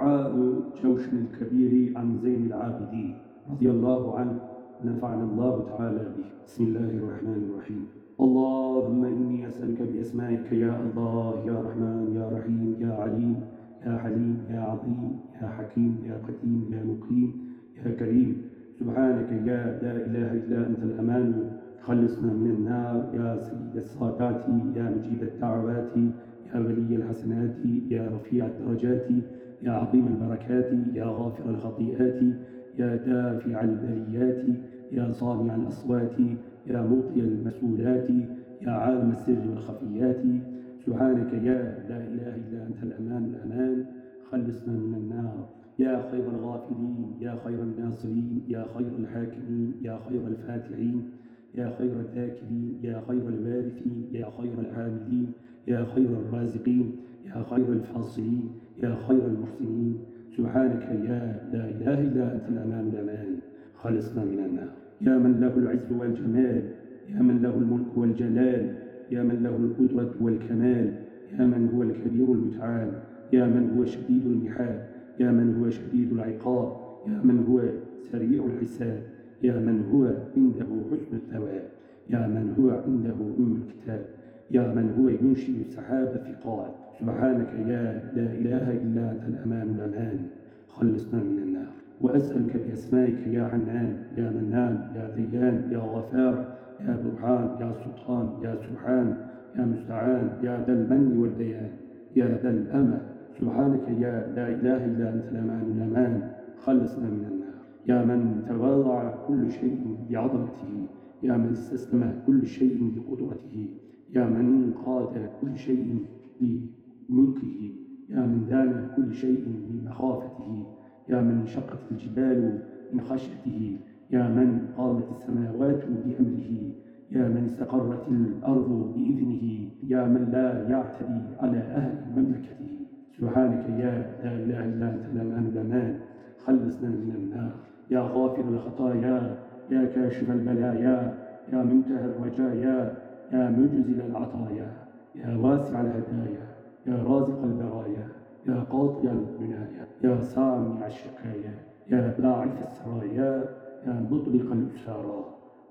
دعاء الكبير عن زين العابدين رضي الله عنه نفعنا الله تعالى به. بسم الله الرحمن الرحيم. اللهم إني أسألك بأسمائك يا الله يا رحمن يا رحيم يا عليم يا حليم يا عظيم يا حكيم يا قديم يا مقيم يا كريم. سبحانك يا لا إله إلا أنت الأمان. خلصنا من النار يا سيد الصادات يا مجيب الدعوات يا ولي الحسنات يا رفيع الدرجات. يا عظيم البركات يا غافر الخطيئات يا دافع البليات يا صانع الأصوات يا موطي المسؤولات يا عالم السر والخفيات. سبحانك يا لا إله إلا أنت الأمان الأمان. خلصنا من النار. يا خير الغافلين يا خير الناصرين يا خير الحاكمين يا خير الفاتحين يا خير الذاكرين يا خير الوارثين يا خير العاملين يا خير الرازقين يا خير الفاصلين. يا خير المحسنين. سبحانك يا لا إله إلا أنت الأمان الأمان خلصنا من النار. يا من له العز والجمال يا من له الملك والجلال يا من له القدرة والكمال يا من هو الكبير المتعال يا من هو شديد المحال يا من هو شديد العقاب يا من هو سريع الحساب يا من هو عنده حسن الثواب يا من هو عنده أم الكتاب. يا من هو ينشئ السحاب ثقال. سبحانك يا لا إله إلا أنت الأمان الأمان خلصنا من النار. وأسألك بأسمائك يا عنان يا منان يا ديان يا غفار يا برهان يا سلطان يا سبحان يا مستعان يا ذا المن والبيان يا ذا الأمل سبحانك يا لا إله إلا أنت الأمان الأمان خلصنا من النار. يا من تواضع كل شيء بعظمته يا من استسلم كل شيء بقدرته. يا من انقاد كل شيء بملكه يا من دان كل شيء بمخافته يا من انشقت الجبال من خشيته يا من قامت السماوات بأمره يا من استقرت الأرض بإذنه يا من لا يعتدي على أهل مملكته. سبحانك يا لا إله إلا أنت الأمان الأمان خلصنا من النار. يا غافر الخطايا يا كاشف البلايا يا منتهى الرجايا يا مجزل العطايا يا واسع الهدايا يا رازق البرايا يا قاطع المنايا يا سامع الشكايا يا باعث السرايا يا مطلق الإشارة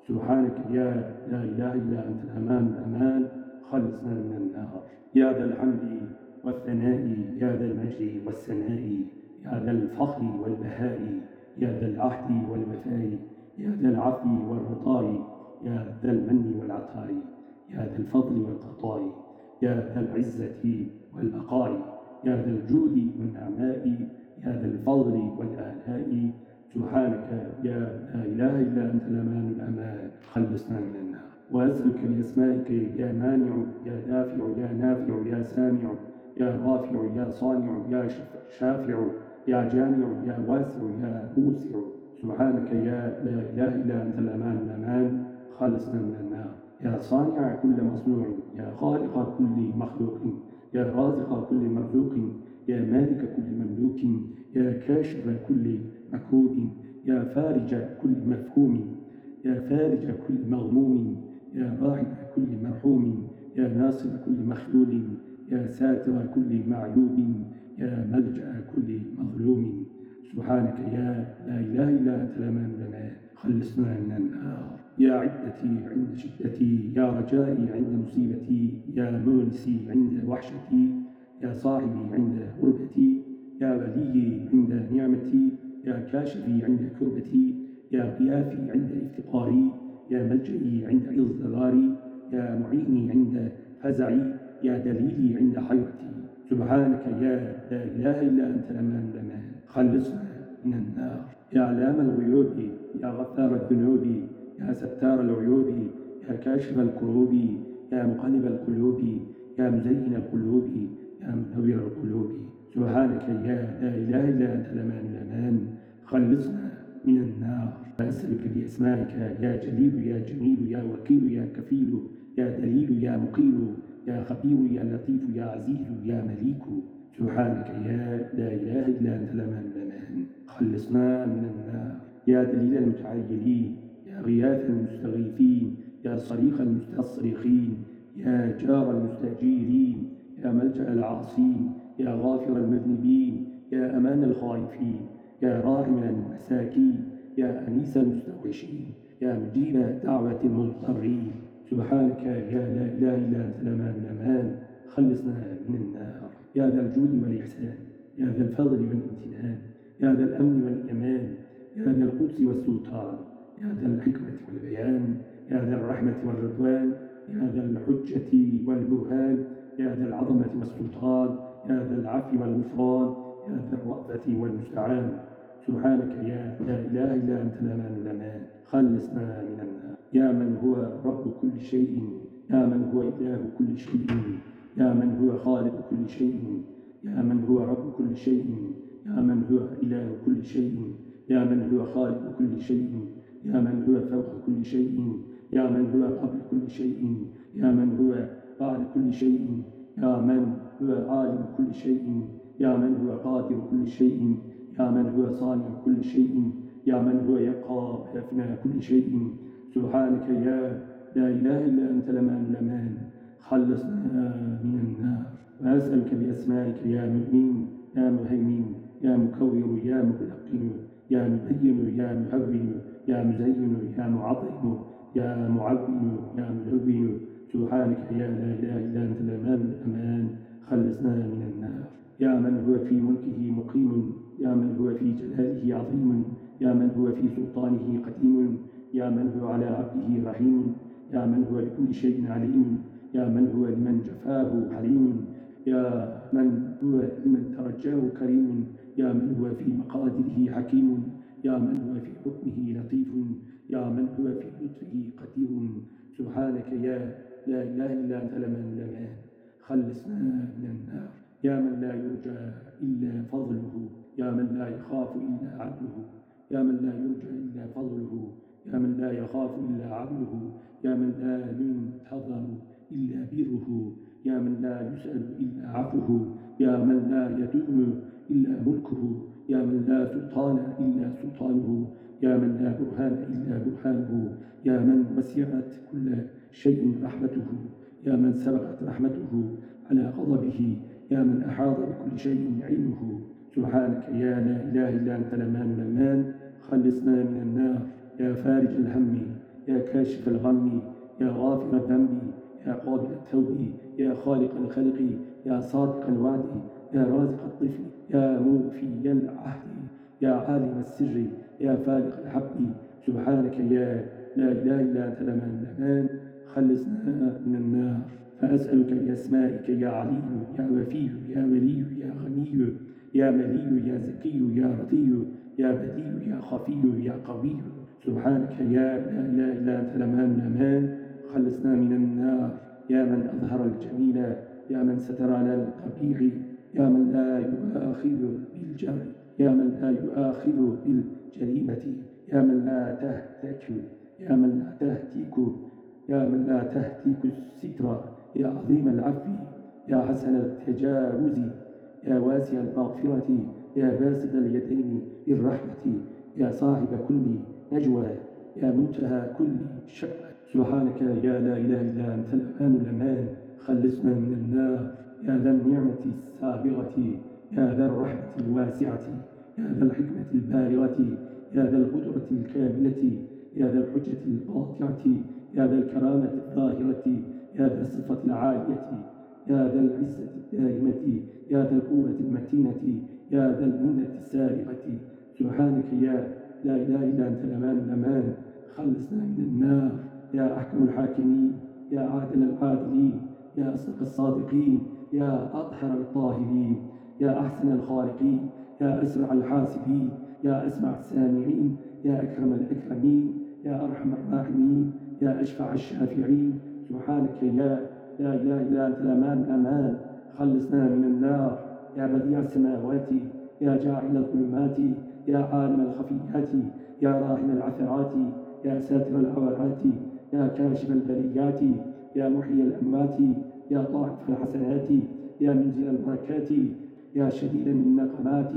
سبحانك يا لا إله إلا أنت الأمان الأمان خلصنا من النار. يا ذا الحمد والثناء يا ذا المجد والسناء يا ذا الفخر والبهاء يا ذا العهد والوفاء يا ذا العفو والرضاء يا ذا المن والعطاء. يا ذا الفضل والقضاء يا ذا العزة والبقاء يا ذا الجود والنعماء يا ذا الفضل والآلاء. سبحانك يا لا إله إلا أنت الأمان الأمان خلصنا من النار. وأسألك بأسمائك يا مانع يا دافع يا نافع يا سامع يا رافع يا صانع يا شافع يا جامع يا واسع يا موسع سبحانك يا لا إله إلا أنت الأمان الأمان خلصنا من النار. يا صانع كل مصنوع يا خالق كل مخلوق يا رازق كل مرزوق يا مالك كل مملوك يا كاشف كل مكروه يا فارج كل مفهوم يا فارج كل مغموم يا راعي كل مرحوم يا ناصر كل مخلول يا ساتر كل معيوب يا ملجأ كل مظلوم. سبحانك يا لا إله إلا أنت لنا خلصنا من النار. يا عدتي عند شدتي يا رجائي عند مصيبتي يا مونسي عند وحشتي يا صاحبي عند غربتي يا وليي عند نعمتي يا كاشفي عند كربتي يا قيافي عند افتقاري يا ملجئي عند إضطراري يا معيني عند فزعي يا دليلي عند حيرتي. سبحانك يا لا إله إلا أنت الأمان الأمان خلصنا من النار. يا علام الغيوب يا غفار الذنوب يا ستار العيوب يا كاشف الكروب يا مقلب القلوب يا مزين القلوب يا منور القلوب. سبحانك يا لا إله إلا أنت الأمان الأمان خلصنا من النار. أسألك بأسمائك يا جليل يا جميل يا وكيل يا كفيل يا دليل يا مقيل يا خبير يا لطيف يا عزيز يا مليك. سبحانك يا لا إله إلا أنت الأمان الأمان خلصنا من النار. يا دليل المتعيلين يا غياث المستغيثين يا صريخ المستصرخين يا جار المستجيرين يا ملجأ العاصين يا غافر المذنبين يا أمان الخائفين يا راحم المساكين يا أنيس المستوحشين يا مجيب دعوة المضطرين. سبحانك يا لا إله إلا أنت الأمان الأمان. خلصنا من النار. يا ذا الجود والإحسان يا ذا الفضل والامتنان يا ذا الأمن والأمان يا ذا القدس والسلطان. يا ذا الحكمة والبيان يا ذا الرحمة والرضوان يا ذا الحجة والبرهان يا ذا العظمة والسلطان يا ذا العفو والغفران يا ذا الرأفة والمستعان. سبحانك يا لا إله إلا أنت الأمان الأمان خلصنا من النار. يا من هو رب كل شيء يا من هو إله كل شيء يا من هو خالق كل شيء يا من هو رب كل شيء يا من هو إله كل شيء يا من هو خالق كل شيء. يا من هو فوق كل شيء يا من هو قبل كل شيء يا من هو بعد كل شيء يا من هو عالم كل شيء يا من هو قادر كل شيء يا من هو صانع كل شيء يا من هو يقى ويفنى كل شيء. سبحانك يا لا إله إلا أنت لمن لمن خلصنا من النار. وأسألك بأسمائك يا مؤمن يا مهيمن يا مكور يا مبلغ يا مبين يا مهون يا مزين يا معظم يا معظم يا ملون. سبحانك يا لا إله إلا أنت الأمان الأمان خلصنا من النار. يا من هو في ملكه مقيم. يا من هو في جلاله عظيم. يا من هو في سلطانه قديم. يا من هو على عبده رحيم. يا من هو لكل شيء عليم. يا من هو لمن جفاه حليم يا من هو لمن ترجاه كريم. يا من هو في مقادره حكيم. يا من هو في حكمه لطيف يا من هو في لطفه قدير. سبحانك يا لا إله إلا أنت لمن لمن خلصنا من النار. يا من لا يرجى إلا فضله. يا من لا يخاف إلا عدله. يا من لا يرجى إلا فضله. يا من لا يخاف إلا عدله. يا من لا ينتظر إلا بره. يا من لا يسأل إلا عفوه. يا من لا يدوم إلا ملكه. يا من لا سلطان إلا سلطانه يا من لا برهان إلا برهانه يا من وسعت كل شيء رحمته يا من سبقت رحمته على غضبه يا من أحاط بكل شيء علمه. سبحانك يا لا إله إلا أنت الأمان الأمان خلصنا من النار يا فارج الهم يا كاشف الغم يا غافر الذنب يا قابل التوب يا خالق الخلق يا صادق الوعد. يا رازق الطفل يا موفي العهد يا عالم السر يا فالق الحب سبحانك يا لا إله إلا أنت الأمان خلصنا من النار. فأسألك بأسمائك يا علي يا وفي يا ولي يا غني يا ملي يا زكي يا رضي يا بدي يا خفي يا قوي. سبحانك يا لا إله إلا أنت الأمان خلصنا من النار. يا من أظهر الجميل يا من ستر على القبيح. يا من لا يؤاخذ بالجرح يا من لا يؤاخذ بالجريمة يا من لا تهتك يا من لا تهتك يا من لا تهتك الستر يا عظيم العفو يا حسن التجاوز يا واسع المغفرة يا باسط اليدين بالرحمة يا صاحب كل نجوى يا منتهى كل شأن سبحانك يا لا إله إلا أنت الأمان الأمان خلصنا من النار. يا ذا النعمة السابغة يا ذا الرحمة الواسعة يا ذا الحكمة البالغة يا ذا القدرة الكاملة يا ذا الحجة القاطعة يا ذا الكرامة الظاهرة يا ذا الصفة العالية يا ذا العزة الدائمة يا ذا القوة المتينة يا ذا المنة السابقة سبحانك يا لا إله إلا أنت الأمان الأمان خلصنا من النار يا أحكم الحاكمين يا عادل العادلين يا أصدق الصادقين يا أطهر الطاهرين يا أحسن الخالقين يا أسرع الحاسبين يا أسمع السامعين يا أكرم الأكرمين يا أرحم الراحمين يا أشفع الشافعين. سبحانك يا لا إله إلا أنت الأمان خلصنا من النار. يا بديع السماوات يا جاعل الظلمات يا عالم الخفيات يا راحم العثرات يا ساتر العورات يا كاشف البليات يا محيي الأموات يا طاعف الحسنات يا منزل البركات يا شديد النقمات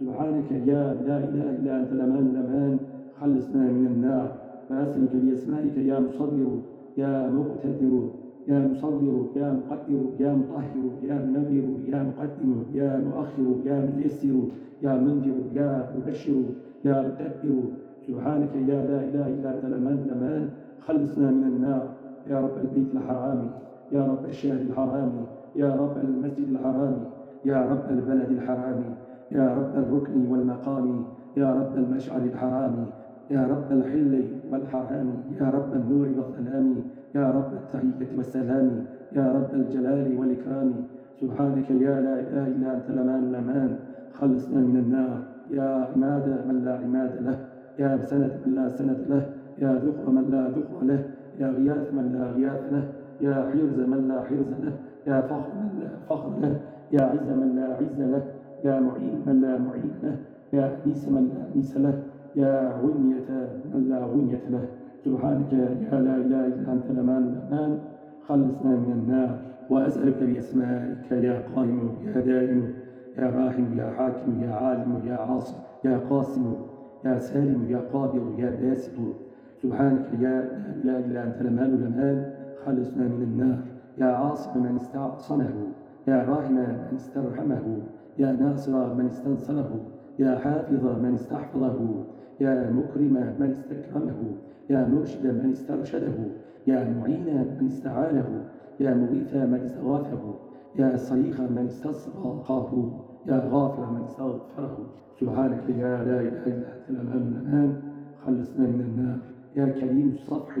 سبحانك يا لا إله إلا أنت الأمان الأمان خلصنا من النار. فأسألك بأسمائك يا مصبر يا مقتدر يا مصور يا مقدر يا مطهر يا منور يا مقدم يا مؤخر يا ميسر يا منذر يا مبشر يا مدبر. سبحانك يا لا إله إلا أنت لمن لمن خلصنا من النار. يا رب البيت الحرام. يا رب الشهر الحرام يا رب المسجد الحرام يا رب البلد الحرام يا رب الركن والمقام يا رب المشعر الحرام يا رب الحل والحرام يا رب النور والظلام يا رب التحية والسلام يا رب الجلال والإكرام. سبحانك يا لا إله إلا أنت لمان لمان خلصنا من النار. يا عماد من لا عماد له يا سند من لا سند له يا ذخر من لا ذخر له يا غياث من لا غياث له. يا حرز من لا حرز له يا فخر من لا فخر له يا عز من لا عز له يا معين من لا معين له يا أنيس من لا أنيس له يا غنية من لا غنية له. سبحانك يا لا إله إلا أنت لمان لمان خلصنا من النار. وأسألك بأسمائك يا قائم يا دائم يا راحم يا حاكم يا عالم يا عاصم يا قاسم يا سالم يا قابض يا باسط. سبحانك يا لا إله إلا أنت لمان لمان خلصنا من النار. يا عاصم من استعصمه يا راحم من استرحمه يا ناصر من استنصره يا حافظ من استحفظه يا مكرم من استكرمه يا مرشد من استرشده يا معين من استعانه يا مغيث من استغاثه يا صريخ من استصرخه يا غافر من استغفره. سبحانك يا لا إله إلا أنت الأمان الأمان خلصنا من النار. يا كريم الصفح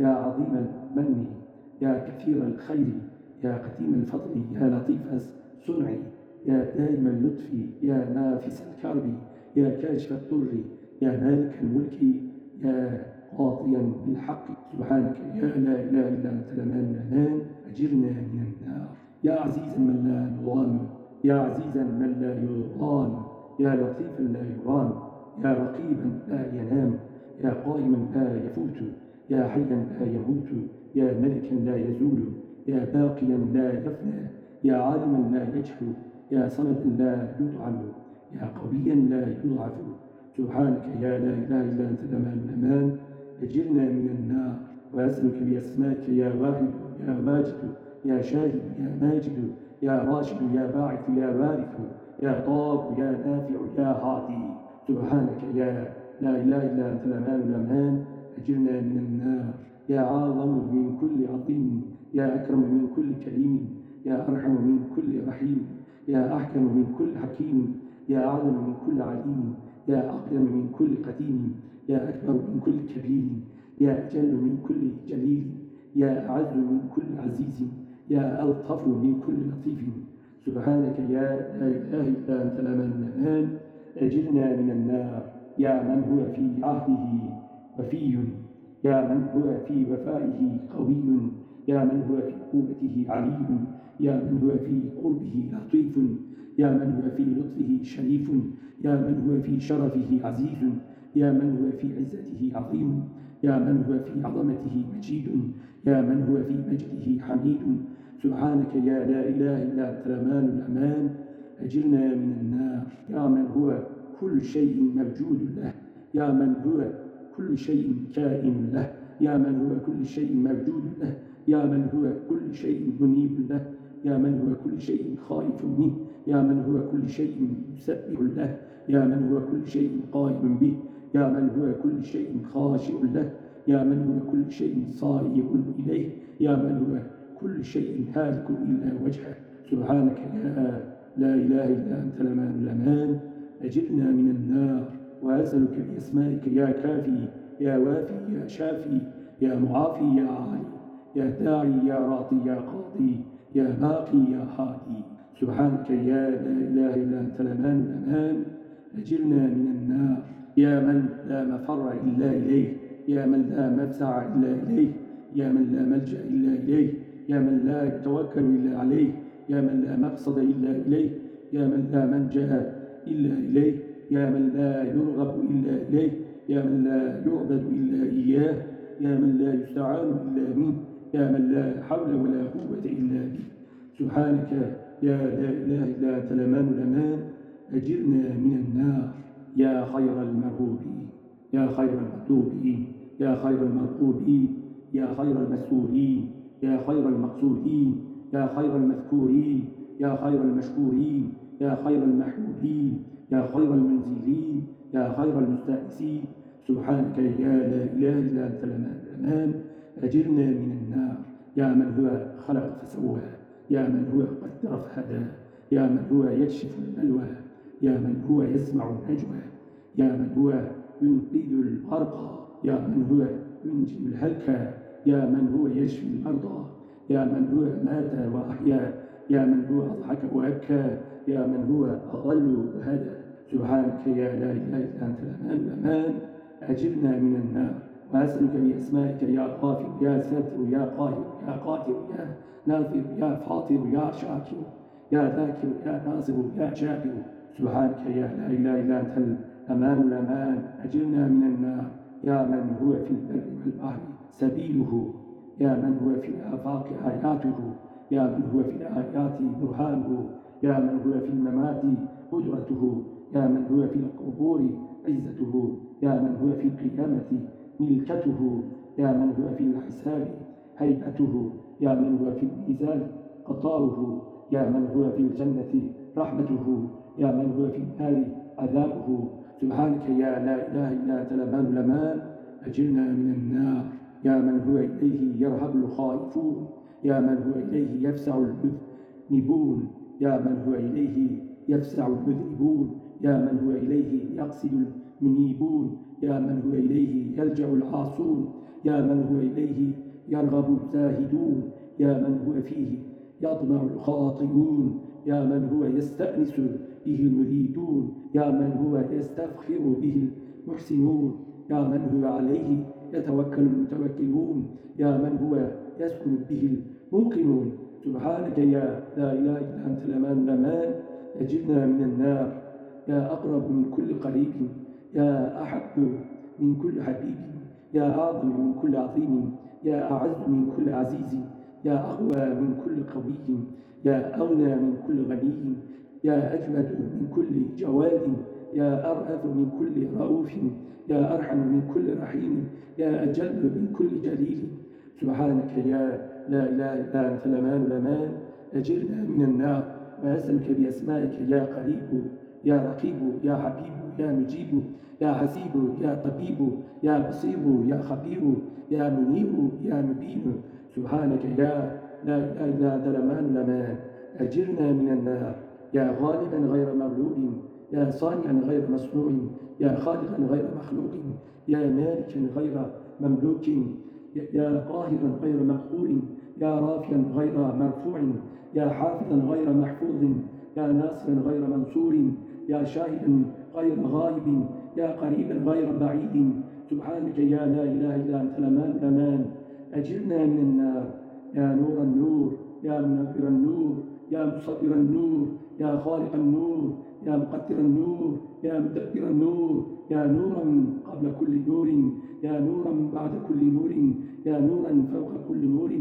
يا عظيم المن يا كثير الخير يا قديم الفضل يا لطيف الصنع يا دائم اللطف يا نافس الكرب يا كاشف الضر يا مالك الملك يا قاضيا بالحق سبحانك يا لا إله إلا أنت لمن أجرنا من النار. يا عزيزا من لا نظام يا عزيزا من لا يران يا لطيفا لا يران يا رقيبا لا ينام يا قائما لا يفوت يا حيا لا يموت يا ملكا لا يزول يا باقيا لا يفنى يا عالما لا يجهل يا صمدا لا يطعم يا قويا لا يضعف. سبحانك يا لا إله إلا أنت الأمان الأمان أجرنا من النار وأسألك بأسمائك يا واحد يا ماجد يا شاهد يا ماجد يا راشد يا باعث يا وارث يا طاب يا نافع يا هادي. سبحانك يا لا إله إلا أنت الأمان الأمان أجرنا من النار. يا عظم من كل عظيم يا أكرم من كل كريم يا أرحم من كل رحيم يا أحكم من كل حكيم يا أعلم من كل عليم يا أقدم من كل قديم يا أكبر من كل كبير يا أجل من كل جليل يا أعز من كل عزيز يا ألطف من كل لطيف سبحانك يا لا إله إلا أنت لمن أجرنا من النار يا من هو في عهده وفي يا من هو في وفائه قوي يا من هو في قوته عليم يا من هو في قربه لطيف يا من هو في لطفه شريف يا من هو في شرفه عزيز يا من هو في عزته عظيم يا من هو في عظمته مجيد يا من هو في مجده حميد سبحانك يا لا إله إلا أنت الأمان الأمان أجرنا من النار يا من هو كل شيء موجود له يا من هو كل شيء كائن له. يا من هو كل شيء موجود له. يا من هو كل شيء منيب له. يا من هو كل شيء خائف منه. يا من هو كل شيء مسبح له. يا من هو كل شيء قائم به. يا من هو كل شيء خاشع له. يا من هو كل شيء صائر إليه. يا من هو كل شيء هالك إلا وجهه. سبحانك يا لا إله إلا أنت الأمان الأمان أجرنا من النار. وأسألك بأسمائك يا كافي يا وافي يا شافي يا معافي يا عالي يا داعي يا راضي يا قاضي يا باقي يا هادي سبحانك يا لا إله إلا أنت الأمان الأمان أجرنا من النار. يا من لا مفر إلا إليه. يا من لا مفزع إلا إليه. يا من لا ملجأ إلا إليه. يا من لا يتوكل إلا عليه. يا من لا مقصد إلا إليه. يا من لا منجأ إلا إليه. يا من لا يرغب إلا إليه يا من لا يعبد إلا إياه يا من لا يستعان إلا منه يا من لا حول ولا قوة إلا به سبحانك يا لا إله إلا أنت الأمان الأمان أجرنا من النار. يا خير المرغوبين يا خير المطلوبين يا خير المرقوبين يا خير المسؤولين يا خير المقصودين يا خير المذكورين يا خير المشكورين يا خير المحمودين يا خير المنزلين يا خير المستأنسين سبحانك يا لا إله إلا أنت الأمان أجرنا من النار يا من هو خلق فسوى يا من هو قدر فهدى يا من هو يكشف البلوى يا من هو يسمع النجوى يا من هو ينقذ الغرقى يا من هو ينجي الهلكى يا من هو يشفي المرضى يا من هو مات وأحيا يا من هو أضحك وأبكى يا من هو أضل وهدى سبحانك يا لا إله إلا أنت الأمان الأمان أجرنا من النار. وأسألك بأسمائك يا غافر يا ساتر يا قاهر يا قادر يا ناظر يا فاطر يا شاكر يا ذاكر يا ناصر يا جابر. سبحانك يا لا إله إلا أنت الأمان الأمان أجرنا من النار. يا من هو في البر والبحر سبيله. يا من هو في الآفاق آياته يا من هو في الآيات برهانه. يا من هو في الممات قدرته. يا من هو في القبور عزته. يا من هو في القيامة ملكته. يا من هو في الحساب هيئته يا من هو في الميزان قطاره. يا من هو في الجنة رحمته. يا من هو في النار عذابه. سبحانك يا لا إله إلا أنت الأمان الأمان أجرنا من النار. يا من هو إليه يرهب الخائفون. يا من هو إليه يفسع المذنبون. يا من هو إليه يفسع المذنبون. يا من هو إليه يقصد المنيبون يا من هو إليه يلجأ العاصون يا من هو إليه يرغب الزاهدون يا من هو فيه يطمع الخاطئون يا من هو يستأنس به المريدون يا من هو يستفخر به المحسنون يا من هو عليه يتوكل المتوكلون يا من هو يسكن به الموقنون. سبحانك يا لا إله إلا أنت الأمان الأمان أجبنا من النار. يا أقرب من كل قريب يا أحب من كل حبيب يا أعظم من كل عظيم يا أعز من كل عزيز يا أقوى من كل قوي يا أغنى من كل غني يا أجمد من كل جواد يا أرأف من كل رؤوف يا أرحم من كل رحيم يا أجل من كل جليل سبحانك يا لا إله إلا أنت الأمان الأمان أجرنا من النار وأسألك بأسمائك يا قريب يا رقيب يا حبيب يا مجيب يا حسيب يا طبيب يا بصير يا خبير يا منير يا مبين. سبحانك يا لا إله إلا أنت الأمان الأمان أجرنا من النار. يا غالبا غير مغلوب يا صانعا غير مصنوع يا خالقا غير مخلوق يا مالكا غير مملوك يا قاهرا غير مقهور يا رافعا غير مرفوع يا حافظا غير محفوظ يا ناصرا غير منصور. يا شاهدا غير غائب يا قريبا غير بعيد. سبحانك يا لا إله إلا أنت الأمان الأمان. أجرنا من النار. يا نور النور يا منور النور يا مصبر النور يا خالق النور يا مقدر النور يا مدبر النور. يا نورا قبل كل نور يا نورا بعد كل نور يا نورا فوق كل نور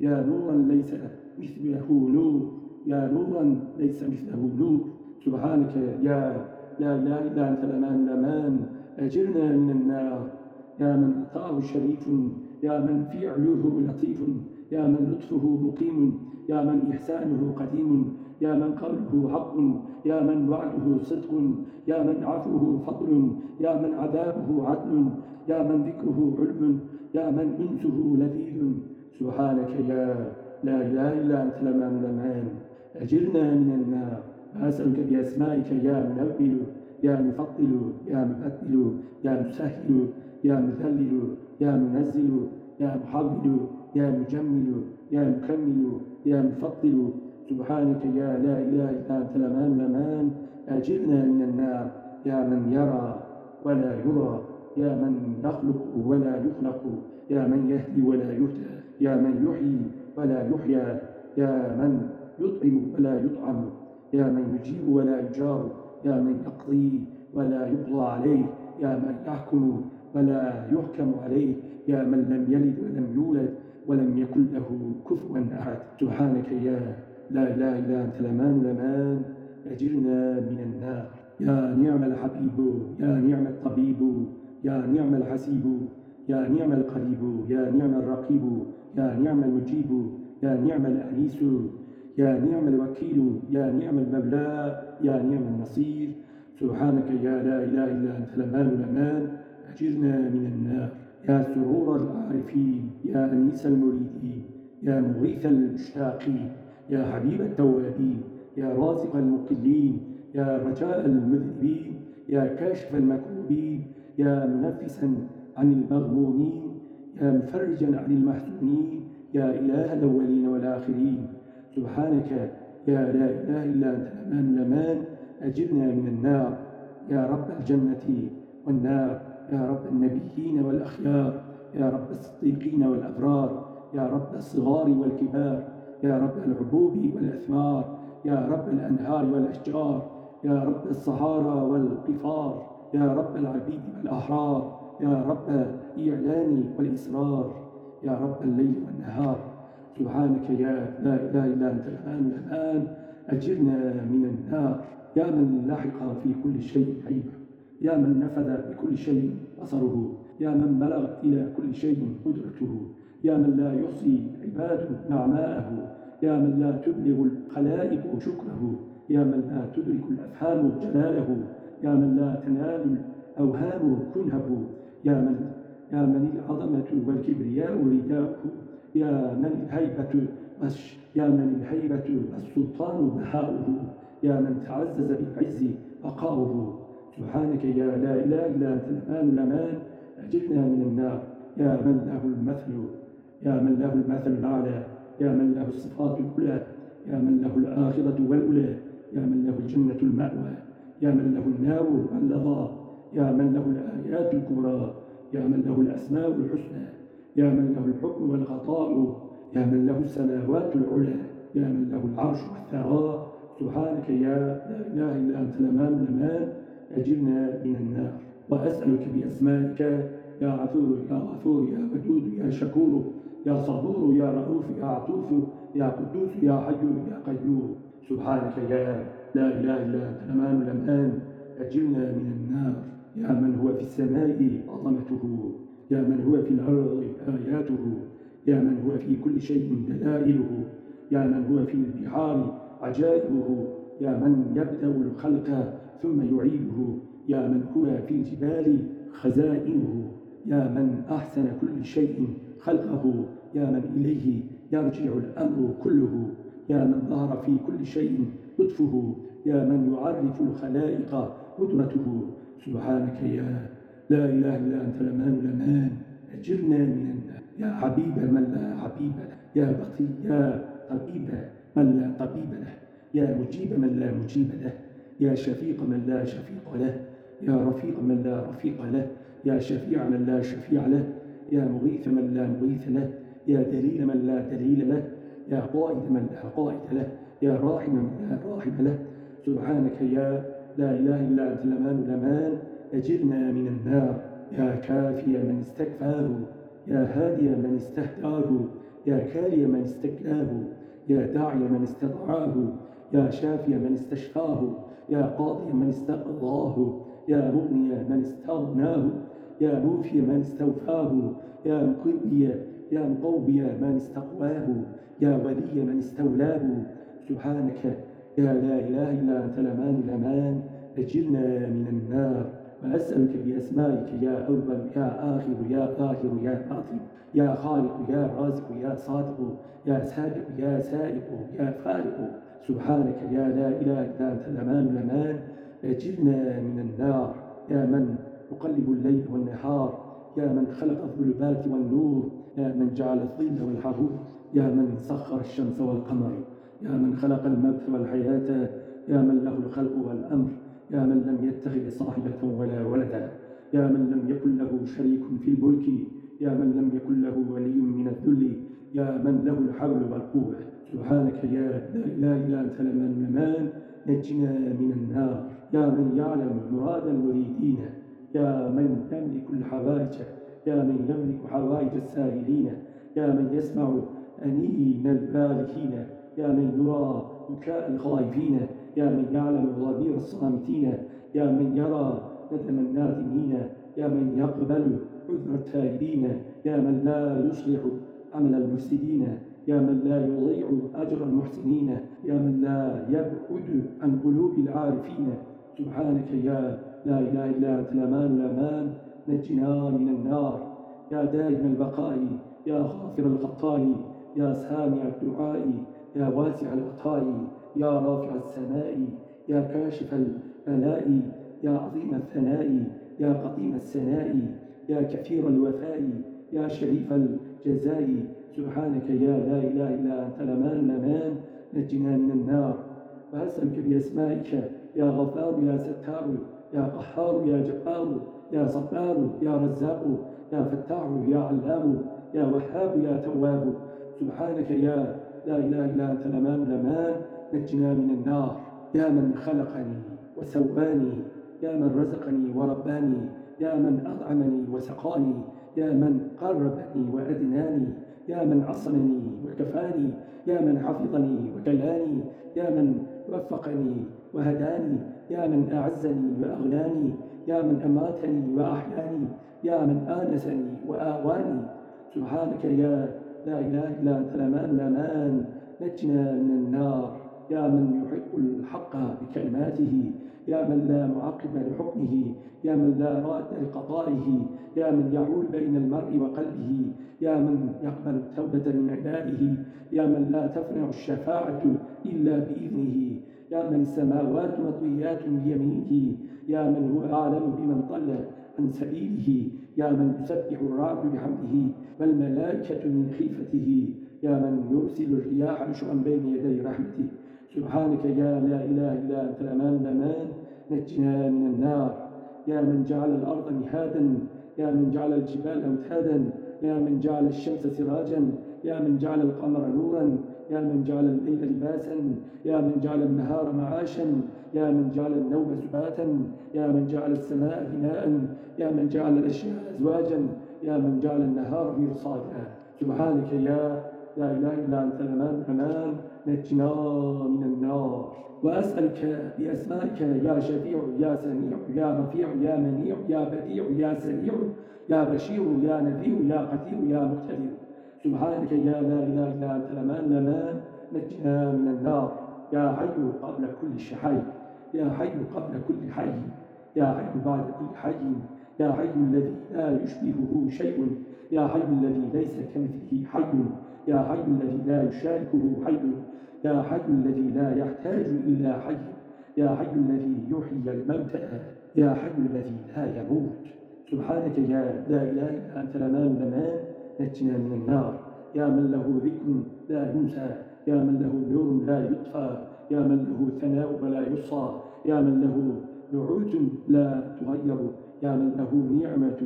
يا نورا ليس مثله نور يا نورا ليس مثله نور. سبحانك يا لا إله إلا أنت الأمان الأمان أجرنا من النار يا من أطاعه شريف يا من فعله لطيف يا من لطفه مقيم يا من إحسانه قديم يا من قوله حق يا من وعده صدق يا من عفوه فضل يا من عذابه عدل يا من ذكره علم يا من أنسه لذيذ سبحانك يا لا إله إلا أنت لمن لمن أجرنا من النار أسألك بأسمائك يا منبل يا مفضل يا مبدل يا مسهل يا مذلل يا منزل يا محول يا مجمل يا مكمل يا مفضل. سبحانك يا لا إله إلا أنت الأمان الأمان أجرنا من النار يا من يرى ولا يرى يا من يخلق ولا يخلق يا من يهدي ولا يهدى يا من يحيي ولا يحيى يا من يطعم ولا يطعم. يا من يجيب ولا يجار يا من يقضي ولا يقضى عليه يا من يحكم ولا يحكم عليه يا من لم يلد ولم يولد ولم يكن له كفوا أحد. سبحانك يا لا إله إلا أنت الأمان الأمان أجرنا من النار. يا نعم الحبيب يا نعم الطبيب يا نعم الحسيب يا نعم القريب يا نعم الرقيب يا نعم المجيب يا نعم الأنيس. يا نعم الوكيل يا نعم المولى يا نعم النصير. سبحانك يا لا إله إلا أنت الأمان الأمان. أجرنا من النار. يا سرور العارفين يا أنيس المريدين يا مغيث المشتاقين يا حبيب التوابين يا رازق المقلين يا رجاء المذنبين يا كاشف المكروبين يا منفسا عن المغمومين يا مفرجا عن المحزونين يا إله الأولين والآخرين. سبحانك يا لا إله إلا أنت الأمان الأمان أجرنا من النار يا رب الجنة والنار يا رب النبيين والأخيار يا رب الصديقين والأبرار يا رب الصغار والكبار يا رب العبوب والأثمار يا رب الأنهار والأشجار يا رب الصحارى والقفار يا رب العبيد والأحرار يا رب الإعلان والإسرار يا رب الليل والنهار سبحانك يا لا إله إلا أنت الآن الآن أجرنا من النار. يا من لحق في كل شيء علما يا من نفذ بكل شيء بصره يا من بلغت إلى كل شيء قدرته يا من لا يحصي عباد نعماءه يا من لا تبلغ الخلائق شكره يا من لا تدرك الأفهام جلاله يا من لا تنال الأوهام كنهه يا من يا من العظمة والكبرياء رداءه. يا من الهيبة يا من الهيبة السلطان بهاؤه يا من تعزز بالعز بقاؤه سبحانك يا لا إله إلا أنت الأمان الأمان أجلنا من النار يا من له المثل يا من له المثل الأعلى يا من له الصفات العلى يا من له الآخرة والأولى يا من له الجنة المأوى يا من له النار اللظى يا من له الآيات الكبرى يا من له الأسماء الحسنى يا من له الحكم والغطاء يا من له السماوات العلى يا من له العرش والثراء سبحانك يا لا إله إلا أنت الأمان الأمان أجرنا من النار. وأسألك بأسمائك يا عفو يا غفور يا ودود يا شكور يا صبور يا رؤوف يا عطوف يا قدوس يا حي يا قيوم. سبحانك يا لا إله إلا أنت الأمان الأمان أجرنا من النار. يا من هو في السماء عظمته. يا من هو في الأرض آياته يا من هو في كل شيء دلائله يا من هو في البحار عجائبه يا من يبدأ الخلق ثم يعيده يا من هو في الجبال خزائنه يا من أحسن كل شيء خلقه يا من إليه يرجع الأمر كله يا من ظهر في كل شيء لطفه يا من يعرف الخلائق قدرته. سبحانك يا لا إله إلا أنت الأمان الأمان أجرنا من النار يا حبيب من لا حبيب له يا بطي يا طبيب من لا طبيب له يا مجيب من لا مجيب له يا شفيق من لا شفيق له يا رفيق من لا رفيق له يا شفيع من لا شفيع له يا مغيث من لا مغيث له يا دليل من لا دليل له يا قائد من لا قائد له يا راحم من لا راحم له سبحانك يا لا إله إلا أنت الأمان الأمان أجرنا من النار. يا كافي من استكفاه. يا هادي من استهداه. يا كالي من استكلاه. يا داعي من استدعاه. يا شافي من استشفاه. يا قاضي من استقضاه. يا مغني من استغناه. يا موفي من استوفاه. يا مقوي. يا مقوي من استقواه. يا ولي من استولاه. سبحانك. يا لا إله إلا أنت الأمان الأمان. أجرنا من النار. وأسألك بأسمائك يا أول يا آخر يا ظاهر يا باطن يا خالق يا رازق يا صادق يا سابق يا سائق يا فارق. سبحانك يا لا إله إلا أنت الأمان الأمان. أجرنا من النار. يا من يقلب الليل والنهار. يا من خلق الظلمات والنور. يا من جعل الظل والحرور يا من سخر الشمس والقمر. يا من خلق الموت والحياة يا من له الخلق والأمر. يا من لم يتخذ صاحبة ولا ولدا يا من لم يكن له شريك في الملك يا من لم يكن له ولي من الذل يا من له الحول والقوة. سبحانك يا لا إله أنت لمن الأمان نجنا من النار. يا من يعلم مراد المريدين يا من يملك الحوائج يا من يملك حوائج السائلين يا من يسمع أنين البالغين يا من يرى بكاء الخائفين يا من يعلم ضمير الصامتين يا من يرى ندم النادمين يا من يقبل عذر التائبين يا من لا يصلح عمل المفسدين يا من لا يضيع أجر المحسنين يا من لا يبعد عن قلوب العارفين. سبحانك يا لا إله إلا أنت الأمان الأمان نجنا من النار. يا دائم البقاء يا غافر الخطاء يا سامع الدعاء يا واسع العطاء يا رافع السماء يا كاشف البلاء يا عظيم الثناء يا قديم السناء يا كثير الوفاء يا شريف الجزاء. سبحانك يا لا إله إلا أنت الأمان الأمان نجنا من النار. وأسألك بأسمائك يا غفار يا ستار يا قهار يا جبار يا صبار يا رزاق يا فتاح يا علام يا وهاب يا تواب. سبحانك يا لا إله إلا أنت الأمان الأمان نجنا من النار يا من خلقني وسواني يا من رزقني ورباني يا من أطعمني وسقاني يا من قربني وأدناني يا من عصمني وكفاني يا من حفظني وكلاني يا من وفقني وهداني يا من أعزني وأغناني يا من أماتني وأحياني يا من آنسني وآواني سبحانك يا لا إله إلا أنت الأمان نجنا من النار يا من يحب الحق بكلماته يا من لا معقب لحكمه يا من لا راد لقضائه يا من يعول بين المرء وقلبه يا من يقبل التوبة من عباده يا من لا تفنع الشفاعة إلا بإذنه يا من السماوات مطويات بيمينه يا من هو أعلم بمن ضل عن سبيله يا من يسبح الرعد بحمده والملائكة من خيفته يا من يرسل الرياح بشرا بين يدي رحمته سبحانك يا لا إله إلا أنت الأمان الأمان نجنا من النار يا من جعل الأرض مهادا يا من جعل الجبال أوتادا يا من جعل الشمس سراجا يا من جعل القمر نورا يا من جعل الليل لباسا يا من جعل النهار معاشا يا من جعل النوم سباتا يا من جعل السماء بناء يا من جعل الأشياء أزواجا يا من جعل النهار مرصادا سبحانك يا لا إله إلا أنت الأمان أمان نجنا من النار. وأسألك بأسمائك يا شفيع يا سميع يا رفيع يا منيع يا بديع يا سريع يا بشير يا نذير يا قدير يا مقتدر. سبحانك يا لا إله إلا أنت الأمان الأمان نجنا من النار. يا حي قبل كل حي يا حي قبل كل حي. يا حي بعد كل حي. يا حي الذي لا يشبهه شيء. يا حي الذي ليس كمثله حي. يا حي الذي لا يشاركه حي. يا حي الذي لا يحتاج إلا حي يا حي الذي يحيي الموتى يا حي الذي لا يموت. سبحانك يا لا إله إلا أنت الأمان الأمان نجنا من النار. يا من له ذكر لا ينسى يا من له نور لا يطفى يا من له ثناء ولا يحصى يا من له نعوت لا تغير يا من له نعمة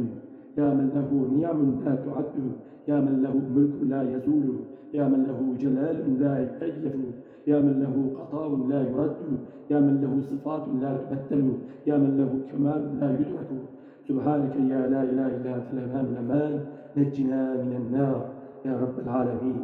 يا من له نعم لا تعد يا من له ملك لا يزول يا من له جلال لا يكيف يا من له قضاء لا يرد يا من له صفات لا تبدل يا من له كمال لا يدرك سبحانك يا لا إله إلا أنت الأمان الأمان نجنا من النار يا رب العالمين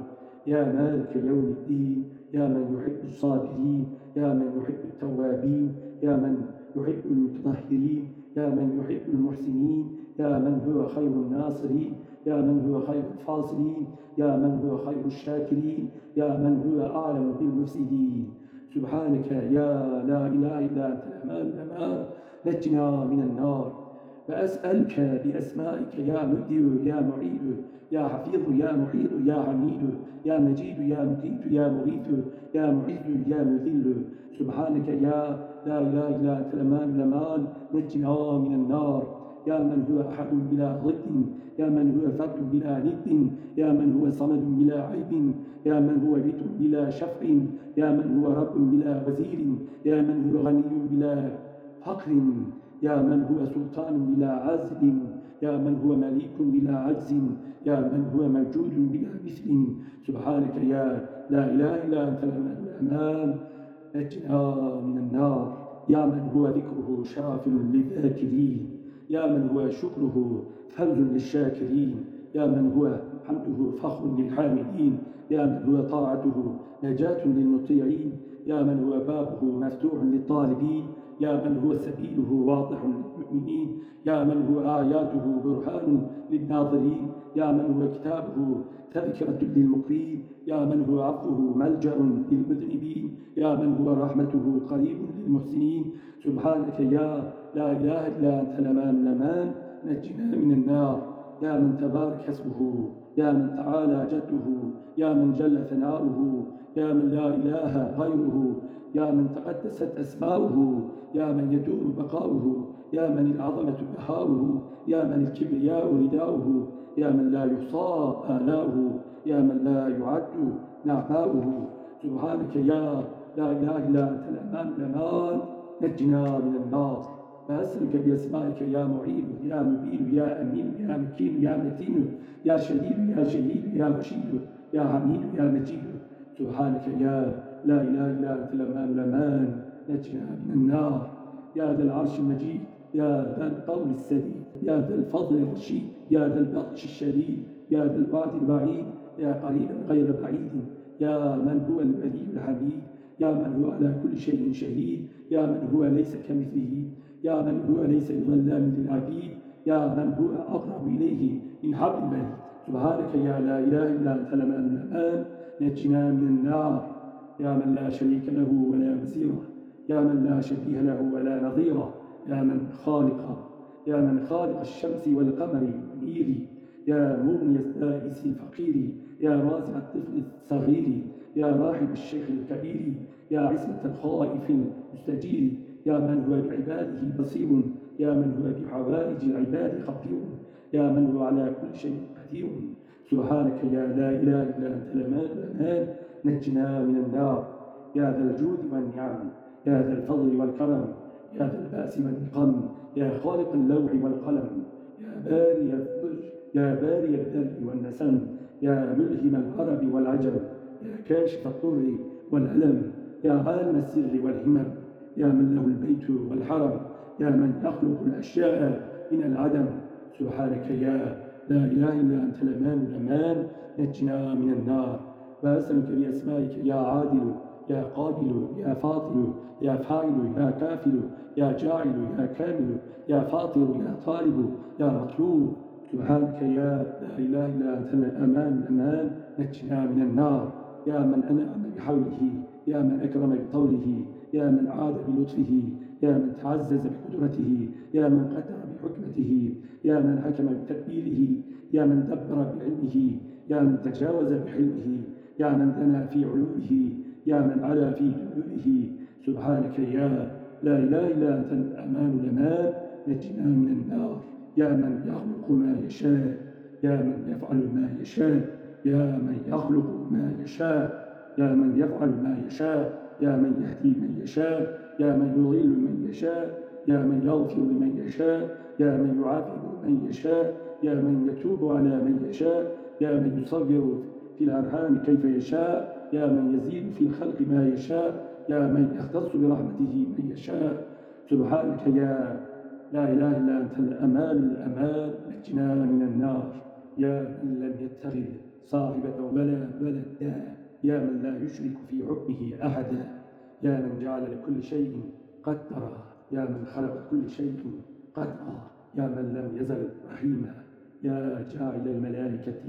يا مالك يوم الدين يا من يحب الصابرين يا من يحب التوابين يا من يحب المتطهرين يا من يحب المحسنين يا من هو خير الناصرين يا من هو خير الفاصلين يا من هو خير الشاكرين يا من هو أعلم بالمفسدين. سبحانك يا لا إله إلا أنت الأمان الأمان نجنا من النار. فأسألك بأسمائك يا مبدئ يا معيد يا حفيظ يا محيط يا حميد يا مجيد يا مقيت يا مغيث يا معز يا مذل. سبحانك يا لا إله إلا أنت الأمان الأمان نجنا من النار. يا من هو أحد بلا ضد يا من هو فرد بلا ند يا من هو صمد بلا عيب يا من هو بيت بلا شفع يا من هو رب بلا وزير يا من هو غني بلا فقر يا من هو سلطان بلا عزل يا من هو مليك بلا عجز يا من هو موجود بلا مثل سبحانك يا لا إله إلا أنت الأمان نجنا من النار يا من هو ذكره شرف للذاكرين يا من هو شكره فوز للشاكرين. يا من هو حمده فخر للحامدين. يا من هو طاعته نجاة للمطيعين. يا من هو بابه مفتوح للطالبين. يا من هو سبيله واضح للمؤمنين. يا من هو آياته برهان للناظرين. يا من هو كتابه تذكرة للمقيم يا من هو عفوه ملجأ للمذنبين. يا من هو رحمته قريب للمحسنين. سبحانك يا لا إله إلا أنت لمان لمان نجنا من النار يا من تبارك اسمه يا من تعالى جده يا من جل ثناؤه يا من لا إله غيره يا من تقدست أسماؤه يا من يدوم بقاؤه يا من العظمة بهاؤه يا من الكبرياء رداؤه يا من لا يحصى آلاؤه يا من لا يعد نعماؤه سبحانك يا لا إله إلا أنت الأمان الأمان نجنا من النار. فأسألك بأسمائك يا معين يا مبين يا أمين يا مكين يا متين يا شديد يا شهيد يا رشيد يا حميد يا مجيد. سبحانك يا لا إله إلا أنت الأمان الأمان نجنا من النار. يا ذا العرش المجيد يا ذا القول السديد يا ذا الفضل الرشيد يا ذا البطش الشديد يا ذا البعد البعيد يا قريبا غير بعيد يا من هو الولي الحميد يا من هو على كل شيء شهيد. يا من هو ليس كمثله يا من هو ليس بظلام للعبيد يا من هو أقرب إليه من حبل البريد. سبحانك يا لا إله إلا أنت لمن الأمان نجنا من النار. يا من لا شريك له ولا وزيره يا من لا شبيه له ولا نظيره يا من خالق يا من خالق الشمس والقمر المنير يا مغني البائس الفقير يا رازق الطفل الصغير يا راحم الشيخ الكبير يا عصمة الخائف المستجير يا من هو بعباده بصير يا من هو بحوائج العباد خبير يا من هو على كل شيء قدير. سبحانك يا لا إله إلا أنت الأمان الأمان نجنا من النار. يا ذا الجود والنعم يا ذا الفضل والكرم يا ذا البأس والنقم يا خالق اللوح والقلم يا باري الضر يا باري الذل والنسم يا ملهم العرب والعجم يا كاشف الضر والألم. يا عالم السر والهمم يا من له البيت والحرم يا من يخلق الأشياء من العدم. سبحانك يا لا إله إلا أنت الأمان الأمان نجنا من النار. وأسألك بأسمائك يا عادل يا قابل يا فاطل يا فاعل يا كافل يا جاعل يا كامل يا فاطر يا طالب يا مطلوب. سبحانك يا لا إله إلا أنت الأمان الأمان نجنا من النار. يا من أنعم بحوله يا من أكرم بطوله يا من عاد بلطفه يا من تعزز بقدرته يا من قدر بحكمته يا من حكم بتدبيره يا من دبر بعلمه يا من تجاوز بحلمه يا من دنا في علوه يا من علا في جلوله سبحانك يا لا إله إلا أنت الأمان الأمان نجنا من النار يا من يخلق ما يشاء يا من يفعل ما يشاء يا من يخلق ما يشاء يا من يفعل ما يشاء يا من يهدي من يشاء يا من يضل من يشاء يا من يغفر لمن يشاء يا من يعاقب من يشاء يا من يتوب على من يشاء يا من يصبر في الأرحام كيف يشاء يا من يزيد في الخلق ما يشاء يا من يختص برحمته من يشاء سبحانك يا لا إله إلا أنت الأمان الأمان نجنا من النار يا من لم يتخذ صاحبة ولا ولدا يا من لا يشرك في حبه أحدا يا من جعل لكل شيء قدرا يا من خلق كل شيء قدرا يا من لم يزل رحيما يا جاعل الملائكة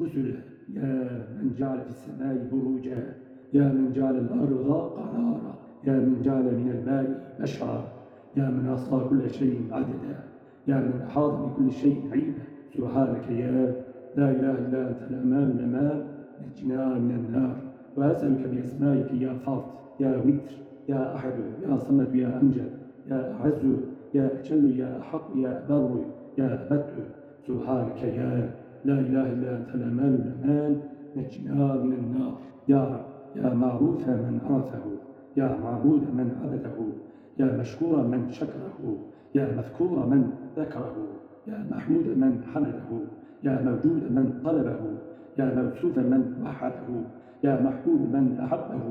رسلا يا من جعل في السماء بروجا يا من جعل الأرض قرارا يا من جعل من الماء بشرا يا من أصلى كل شيء عددا يا من أحاط بكل شيء علما. سبحانك يا لا إله إلا أنت الأمان الأمان نجنا من النار. وأسألك بأسمائك يا فرد يا وتر يا أحد يا صمد يا أمجد يا أعز يا أجل يا أحق يا بر يا بدر. سبحانك يا لا إله إلا أنت الأمان الأمان نجنا من النار. يا رب يا معروف من عرفه يا معبود من عبده يا مشكور من شكره يا مذكور من ذكره يا محمود من حمده يا موجود من طلبه. يا موصوف من وحده يا محبوب من أحبه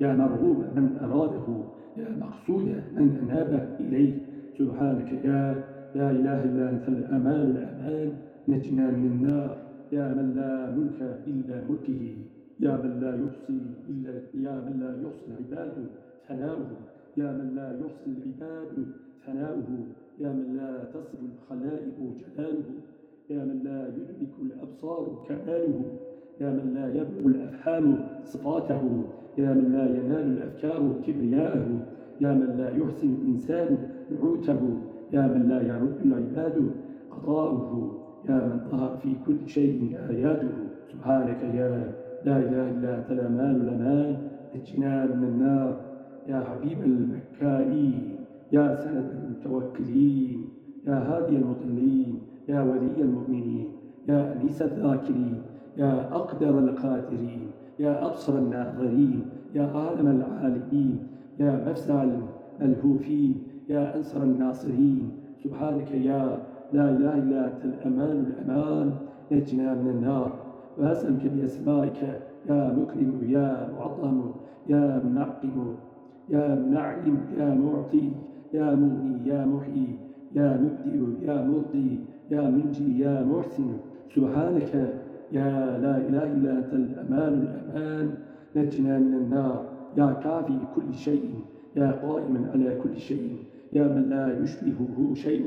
يا مرغوب من أراده يا مقصود من أناب إليه. سبحانك يا لا إله إلا أنت الأمان الأمان. نجنا من النار يا من لا ملك إلا ملكه. يا من لا يحصي إلا يا من لا يحصي عباده ثناؤه. يا من لا يحصي العباد ثناؤه. يا من لا تصل الخلائق جلاله. يا من لا يدرك الأبصار كماله يا من لا يبلغ الأفهام صفاته يا من لا ينال الأفكار كبرياءه يا من لا يحسن الإنسان نعوته يا من لا يرد العباد قضاؤه يا من ظهر في كل شيء آياته. سبحانك يا لا إله إلا أنت الأمان الأمان من النار. يا حبيب المكائين يا سند المتوكلين يا هادي المضلين. يا ولي المؤمنين يا أنيس الذاكرين يا أقدر القادرين يا أبصر الناظرين يا عالم العالمين يا مفزع الملهوفين يا أنصر الناصرين. سبحانك يا لا إله إلا أنت الأمان الأمان. نجنا من النار. وأسألك بأسمائك يا مكرم يا معظم يا منعم يا منعم يا معطي يا مغني يا محيي يا مبدئ يا مرضي يا منجي يا محسن سبحانك يا لا إله إلا أنت الأمان الأمان. نجنا من النار. يا كافي كل شيء يا قائما على كل شيء. يا من لا يشبهه شيء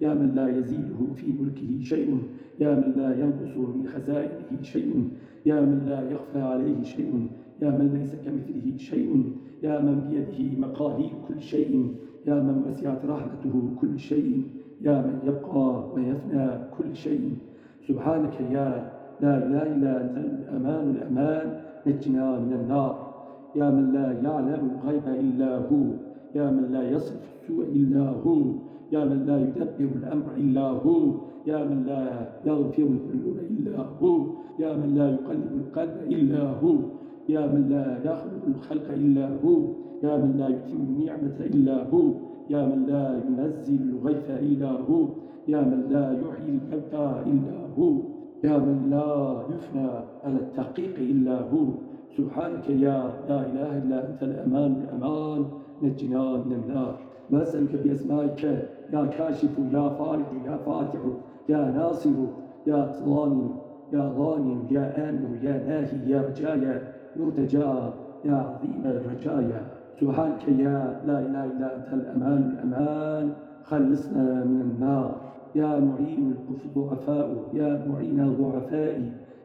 يا من لا يزيده في ملكه شيء. يا من لا ينقص من خزائنه شيء. يا من لا يخفى عليه شيء. يا من ليس كمثله شيء. يا من بيده مقاليد كل شيء. يا من وسعت رحمته كل شيء. يا من يبقى ويفنى كل شيء. سبحانك يا لا إله إلا أنت الأمان الأمان. نجنا من النار. يا من لا يعلم الغيب إلا هو. يا من لا يصرف السوء إلا هو. يا من لا يدبر الأمر إلا هو. يا من لا يغفر الذنوب إلا هو. يا من لا يقلب القلب إلا هو. يا من لا يخلق الخلق إلا هو. يا من لا يتم النعمة إلا هو. يا من لا ينزل الغيث إلا هو. يا من لا يحيي الموتى إلا هو. يا من لا يفنى على التحقيق إلا هو. سبحانك يا لا إله إلا أنت الأمان الأمان. نجنا من النار. وأسألك بأسمائك؟ يا كاشف يا فارج يا فاتح يا ناصر يا ظالم يا ظالم يا آمن يا ناهي يا رجايا. مرتجى يا عظيم الرجايا. سبحانك يا لا إله إلا أنت الأمان الأمان. خلصنا من النار. يا معين الضعفاء يا معين الضعفاء.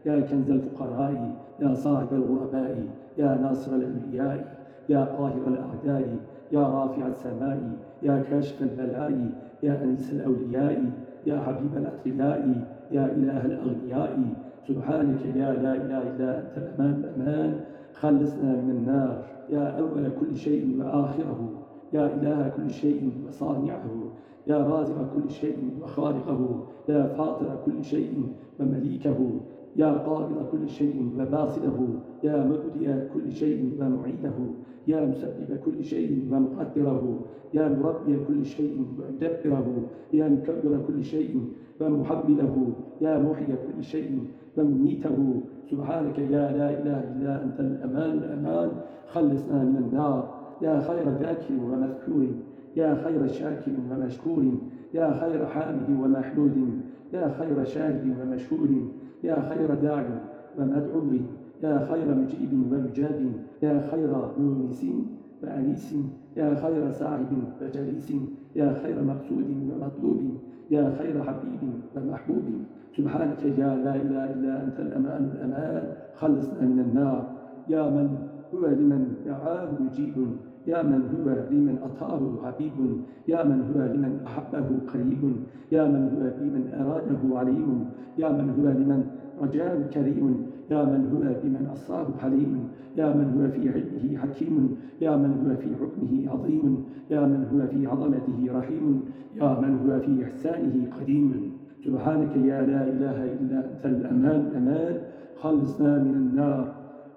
يا كنز الفقراء يا صاحب الغرباء يا ناصر الأنبياء يا قاهر الأعداء يا رافع السماء يا كاشف البلاء يا أنيس الأولياء يا حبيب الأتقياء يا إله الأغنياء. سبحانك يا لا إله إلا أنت الأمان الأمان. خلصنا من النار يا أول كل شيء وآخره يا إله كل شيء وصانعه يا رازق كل شيء وخالقه يا فاطر كل شيء ومليكه يا قابض كل شيء وباسطه يا مبدئ كل شيء ومعيده يا مسبب كل شيء ومقدره يا مربي كل شيء ومدبره يا مكبر كل شيء ومحمله يا محيي كل شيء ومميته سبحانك يا لا إله إلا أنت الأمان الأمان خلصنا من النار يا خير ذاكر ومذكور يا خير شاكر ومشكور يا خير حامد ومحمود يا خير شاهد ومشهور يا خير داع ومدعو يا خير مجيب ومجاب يا خير مونس وأنيس يا خير صاحب وجليس يا خير مقصود ومطلوب يا خير حبيب ومحبوب سبحانك يا لا إله إلا أنت الأمان الأمان خلصنا من النار يا من هو لمن دعاه مجيب يا من هو لمن أطاه حبيب يا من هو لمن أحبه قريب يا من هو لمن أراده عليم يا من هو لمن رجاء كريم يا من هو بمن أصاب حليم يا من هو في علمه حكيم يا من هو في حكمه عظيم يا من هو في عظمته رحيم يا من هو في إحسانه قديم سبحانك يا لا إله إلا أنت الأمان أمان. خلصنا من النار.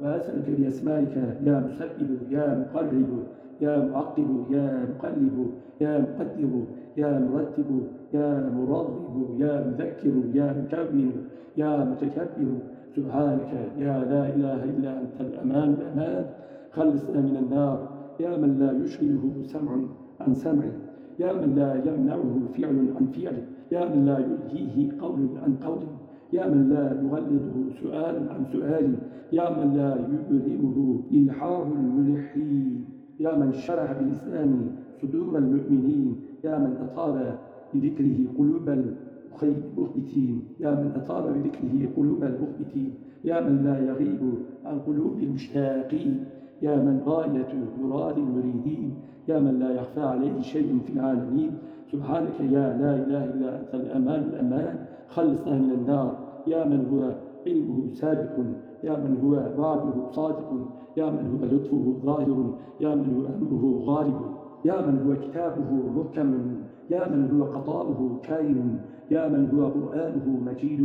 وأسألك بأسمائك يا مسبب يا مقرب يا معقب يا مقلب يا مقدر يا مرتب يا مرغب يا مذكر يا مكون يا متكبر. سبحانك يا لا إله إلا أنت الأمان الأمان خلصنا من النار. يا من لا يشغله سمع عن سمع يا من لا يمنعه فعل عن فعل يا من لا يلهيه قول عن قول يا من لا يغلظه سؤال عن سؤال يا من لا يؤلمه إلحاح الملحين يا من شرح بالإسلام صدور المؤمنين يا من أطاب بذكره قلوب المخبتين يا من أطاب بذكره قلوب المخبتين يا من لا يغيب عن قلوب المشتاقين يا من غاية مراد المريدين يا من لا يخفى عليه شيء في العالمين سبحانك يا لا إله إلا أنت الأمان الأمان خلصنا من النار يا من هو علمه سابق يا من هو وعده صادق يا من هو لطفه ظاهر يا من هو أمره غالب يا من هو كتابه محكم يا من هو قضاؤه كائن يا من هو قرآنه مجيد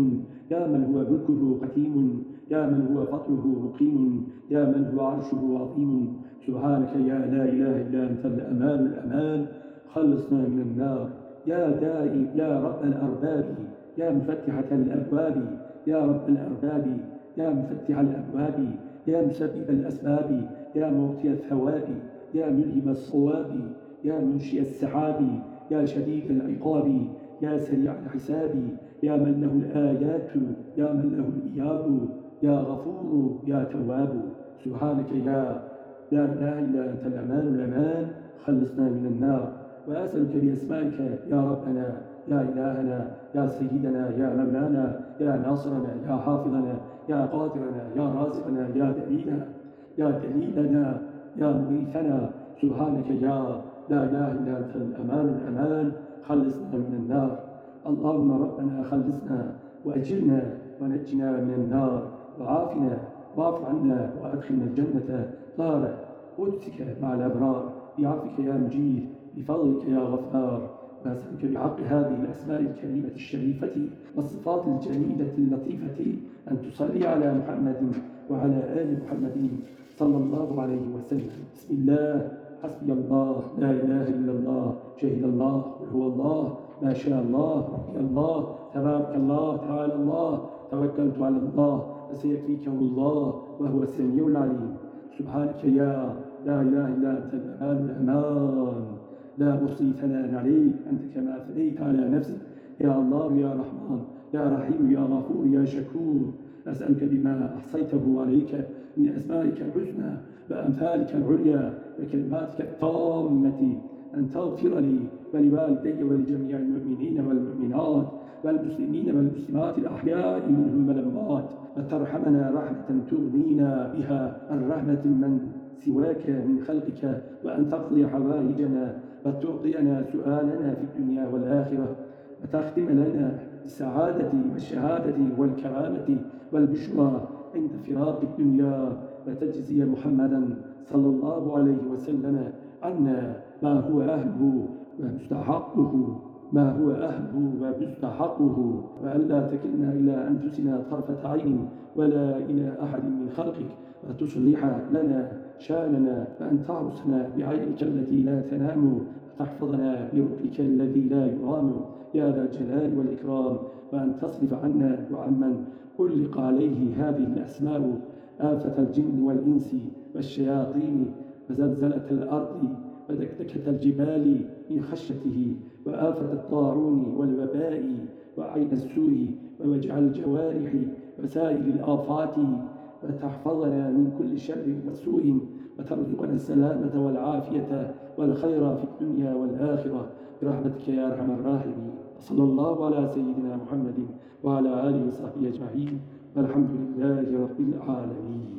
يا من هو ملكه قديم يا من هو فضله مقيم يا من هو عرشه عظيم سبحانك يا لا إله إلا أنت الأمان الأمان خلصنا من النار. يا دائم يا رب الأرباب يا مفتحة الأبواب يا رب الأرباب يا مفتح الأبواب يا مسبب الأسباب يا معطي الثواب يا ملهم الصواب يا منشئ السحاب يا شديد العقاب يا سريع الحساب يا من له الآيات يا من له الإياب يا غفور يا تواب. سبحانك يا لا إله إلا أنت الأمان الأمان. خلصنا من النار. وأسألك بأسمائك يا ربنا يا إلهنا يا سيدنا يا مولانا يا ناصرنا يا حافظنا يا قادرنا يا رازقنا يا دليلنا يا دليلنا يا مغيثنا سبحانك يا لا إله إلا أنت الأمان الأمان. خلصنا من النار. اللهم ربنا خلصنا وأجرنا ونجنا من النار. وعافنا واعف عنا وأدخلنا الجنة. دار قدسك مع الأبرار. بعفوك يا مجيد. بفضلك يا غفار وأسألك بحق هذه الأسماء الكريمة الشريفة والصفات الجميلة اللطيفة أن تصلي على محمد وعلى آل محمد صلى الله عليه وسلم. بسم الله. حسبي الله. لا إله إلا الله. شهد الله. وهو الله. ما شاء الله. ربي الله. تبارك الله. تعالى الله. توكلت على الله. فسيكفيكه الله. وهو السميع العليم. سبحانك يا لا إله إلا أنت الأمان. لا أحصي ثناء عليك أنت كما أثنيت على نفسك. يا الله يا رحمن يا رحيم يا غفور يا شكور. أسألك بما أحصيته عليك من أسمائك الحسنى وأمثالك العليا وكلماتك التامة أن تغفر لي ولوالدي ولجميع المؤمنين والمؤمنات والمسلمين والمسلمات الأحياء منهم والأموات وترحمنا رحمة تغنينا بها عن رحمة من سواك من خلقك وأن تقضي حوائجنا وتعطينا سؤالنا في الدنيا والآخرة وتختم لنا بالسعادة والشهادة والكرامة والبشرى عند فراق الدنيا وتجزي محمدا صلى الله عليه وسلم عنا ما هو أهله ومستحقه ما هو أهله ومستحقه وألا تكلنا إلى أنفسنا طرفة عين ولا إلى أحد من خلقك وتصلح لنا شأننا وأن تعرسنا بعينك التي لا تنام وتحفظنا بركنك الذي لا يرام. يا ذا الجلال والإكرام وأن تصرف عنا وعمن. علق عليه هذه الأسماء آفة الجن والإنس والشياطين وزلزلة الأرض ودكدكة الجبال من خشيته وآفة الطاعون والوباء وعين السوء ووجع الجوارح وسائر الآفات. وتحفظنا من كل شر وسوء وترزقنا السلامة والعافية والخير في الدنيا والآخرة. برحمتك يا أرحم الراحمين. صلى الله على سيدنا محمد وعلى آله وصحبه أجمعين. والحمد لله رب العالمين.